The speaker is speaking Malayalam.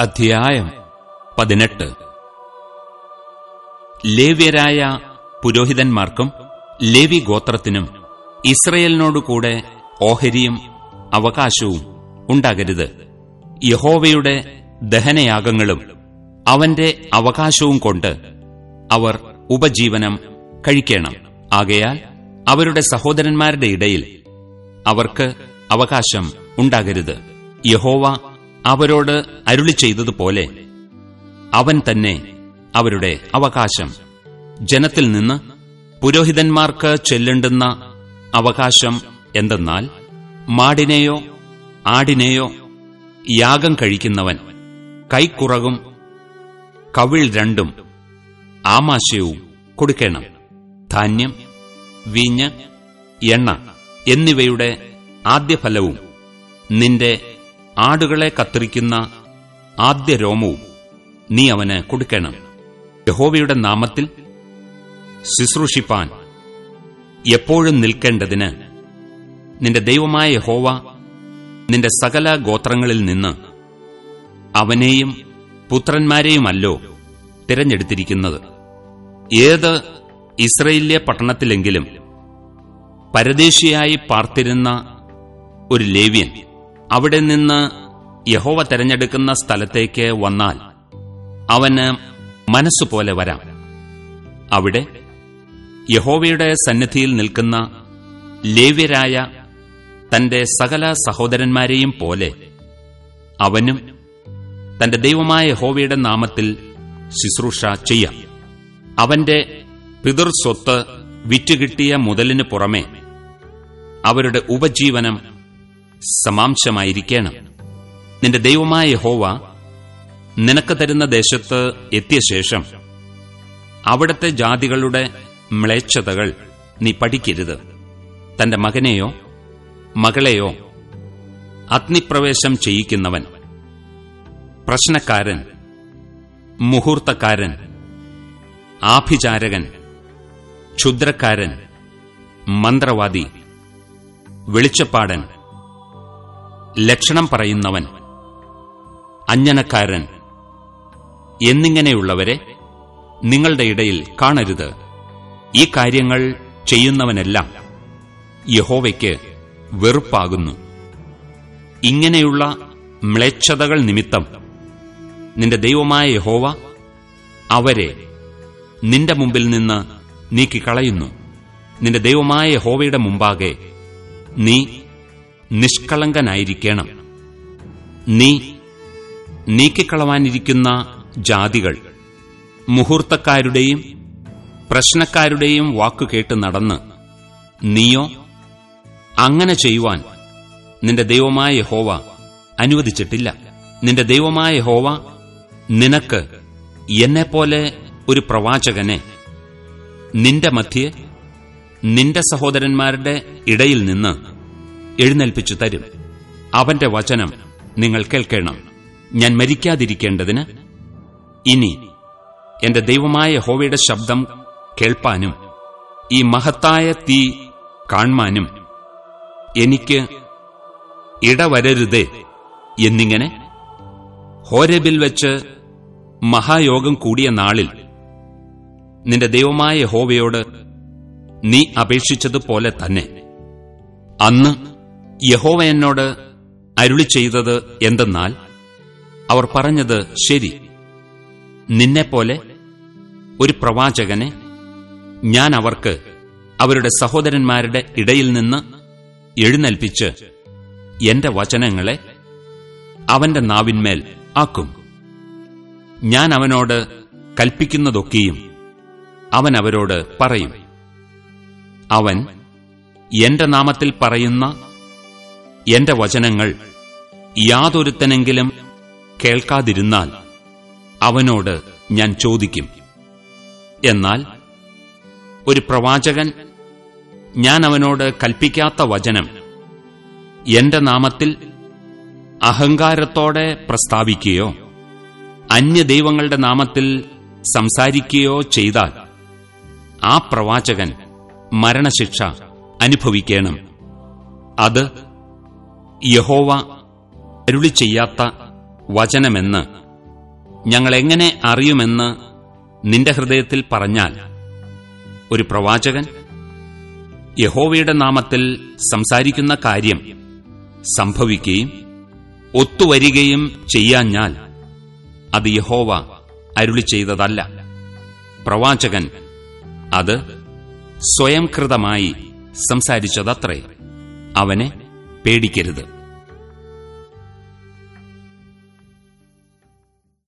അധ്യായം പതിനെട്ട്. ലേവ്യരായ പുരോഹിതന്മാർക്കും ലേവി ഗോത്രത്തിനും ഇസ്രയേലിനോടുകൂടെ ഓഹരിയും അവകാശവും ഉണ്ടാകരുത്. യഹോവയുടെ ദഹനയാഗങ്ങളും അവന്റെ അവകാശവും കൊണ്ട് അവർ ഉപജീവനം കഴിക്കണം. ആകയാൽ അവരുടെ സഹോദരന്മാരുടെ ഇടയിൽ അവർക്ക് അവകാശം ഉണ്ടാകരുത്. യഹോവ അവരോട് അരുളി ചെയ്തതുപോലെ അവൻ തന്നെ അവരുടെ അവകാശം. ജനത്തിൽ നിന്ന് പുരോഹിതന്മാർക്ക് ചെല്ലേണ്ടുന്ന അവകാശം എന്തെന്നാൽ മാടിനെയോ ആടിനെയോ യാഗം കഴിക്കുന്നവൻ കൈക്കുറകും കവിൾ രണ്ടും ആമാശയവും കൊടുക്കണം. ധാന്യം വീഞ്ഞ് എണ്ണ എന്നിവയുടെ ആദ്യഫലവും നിന്റെ ആടുകളെ കത്തിരിക്കുന്ന ആദ്യ രോമവും നീ അവന് കൊടുക്കണം. യഹോവയുടെ നാമത്തിൽ ശുശ്രൂഷിപ്പാൻ എപ്പോഴും നിൽക്കേണ്ടതിന് നിന്റെ ദൈവമായ യഹോവ നിന്റെ സകല ഗോത്രങ്ങളിൽ നിന്ന് അവനെയും പുത്രന്മാരെയുമല്ലോ തിരഞ്ഞെടുത്തിരിക്കുന്നത്. ഏത് ഇസ്രയേലിയ പട്ടണത്തിലെങ്കിലും പരദേശിയായി പാർത്തിരുന്ന ഒരു ലേവ്യൻ അവിടെ നിന്ന് യഹോവ തെരഞ്ഞെടുക്കുന്ന സ്ഥലത്തേക്ക് വന്നാൽ അവന് മനസ്സുപോലെ വരാം. അവിടെ യഹോവയുടെ സന്നിധിയിൽ നിൽക്കുന്ന ലേവ്യരായ തന്റെ സകല സഹോദരന്മാരെയും പോലെ അവനും തന്റെ ദൈവമായ യഹോവയുടെ നാമത്തിൽ ശുശ്രൂഷ ചെയ്യാം. അവന്റെ പിതൃസ്വത്ത് വിറ്റുകിട്ടിയ മുതലിന് പുറമെ അവരുടെ ഉപജീവനം സമാംശമായിരിക്കണം. നിന്റെ ദൈവമായ യഹോവ നിനക്ക് തരുന്ന ദേശത്ത് എത്തിയ ശേഷം അവിടത്തെ ജാതികളുടെ മ്ലേച്ഛതകൾ നീ പഠിക്കരുത്. തന്റെ മകനെയോ മകളെയോ അഗ്നിപ്രവേശം ചെയ്യിക്കുന്നവൻ പ്രശ്നക്കാരൻ മുഹൂർത്തക്കാരൻ ആഭിചാരകൻ ക്ഷുദ്രക്കാരൻ മന്ത്രവാദി വെളിച്ചപ്പാടൻ ലക്ഷണം പറയുന്നവൻ. അഞ്ഞനക്കാരൻ എന്നിങ്ങനെയുള്ളവരെ നിങ്ങളുടെ ഇടയിൽ കാണരുത്. ഈ കാര്യങ്ങൾ ചെയ്യുന്നവനെല്ലാം യഹോവയ്ക്ക് വെറുപ്പാകുന്നു. ഇങ്ങനെയുള്ള മ്ലേച്ഛതകൾ നിമിത്തം നിന്റെ ദൈവമായ യഹോവ അവരെ നിന്റെ മുമ്പിൽ നിന്ന് നീക്കിക്കളയുന്നു. നിന്റെ ദൈവമായ യഹോവയുടെ മുമ്പാകെ നീ നിഷ്കളങ്കനായിരിക്കണം. നീ നീക്കിക്കളവാനിരിക്കുന്ന ജാതികൾ മുഹൂർത്തക്കാരുടെയും പ്രശ്നക്കാരുടെയും വാക്കുകേട്ട് നടന്ന് നീയോ അങ്ങനെ ചെയ്യുവാൻ നിന്റെ ദൈവമായ ഹോവ അനുവദിച്ചിട്ടില്ല. നിന്റെ ദൈവമായ ഹോവ നിനക്ക് എന്നെപ്പോലെ ഒരു പ്രവാചകനെ നിന്റെ മധ്യേ നിന്റെ സഹോദരന്മാരുടെ ഇടയിൽ നിന്ന് എഴുന്നേൽപ്പിച്ചു തരും. അവന്റെ വചനം നിങ്ങൾ കേൾക്കണം. ഞാൻ മരിക്കാതിരിക്കേണ്ടതിന് ഇനി എന്റെ ദൈവമായ ഹോവയുടെ ശബ്ദം കേൾപ്പാനും ഈ മഹത്തായ തീ കാണുവാനും എനിക്ക് ഇടവരരുതേ എന്നിങ്ങനെ ഹോരബിൽ വെച്ച് മഹായോഗം കൂടിയ നാളിൽ നിന്റെ ദൈവമായ ഹോവയോട് നീ അപേക്ഷിച്ചതുപോലെ തന്നെ. അന്ന് യഹോവ എന്നോട് അരുളി ചെയ്തത് എന്തെന്നാൽ അവർ പറഞ്ഞത് ശരി. നിന്നെപ്പോലെ ഒരു പ്രവാചകനെ ഞാൻ അവർക്ക് അവരുടെ സഹോദരന്മാരുടെ ഇടയിൽ നിന്ന് എഴുന്നേൽപ്പിച്ച് എന്റെ വചനങ്ങളെ അവന്റെ നാവിന്മേൽ ആക്കും. ഞാൻ അവനോട് കൽപ്പിക്കുന്നതൊക്കെയും അവൻ അവരോട് പറയും. അവൻ എന്റെ നാമത്തിൽ പറയുന്ന എന്റെ വചനങ്ങൾ യാതൊരുത്തനെങ്കിലും കേൾക്കാതിരുന്നാൽ അവനോട് ഞാൻ ചോദിക്കും. എന്നാൽ ഒരു പ്രവാചകൻ ഞാൻ അവനോട് കൽപ്പിക്കാത്ത വചനം എന്റെ നാമത്തിൽ അഹങ്കാരത്തോടെ പ്രസ്താവിക്കുകയോ അന്യദൈവങ്ങളുടെ നാമത്തിൽ സംസാരിക്കുകയോ ചെയ്താൽ ആ പ്രവാചകൻ മരണശിക്ഷ അനുഭവിക്കണം. അത് യഹോവ അരുളി ചെയ്യാത്ത വചനമെന്ന് ഞങ്ങളെങ്ങനെ അറിയുമെന്ന് നിന്റെ ഹൃദയത്തിൽ പറഞ്ഞാൽ ഒരു പ്രവാചകൻ യഹോവയുടെ നാമത്തിൽ സംസാരിക്കുന്ന കാര്യം സംഭവിക്കുകയും ഒത്തുവരികയും ചെയ്യാഞ്ഞാൽ അത് യഹോവ അരുളി ചെയ്തതല്ല പ്രവാചകൻ അത് സ്വയംകൃതമായി സംസാരിച്ചതത്രേ. അവനെ പേടിക്കരുത്.